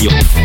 Radio.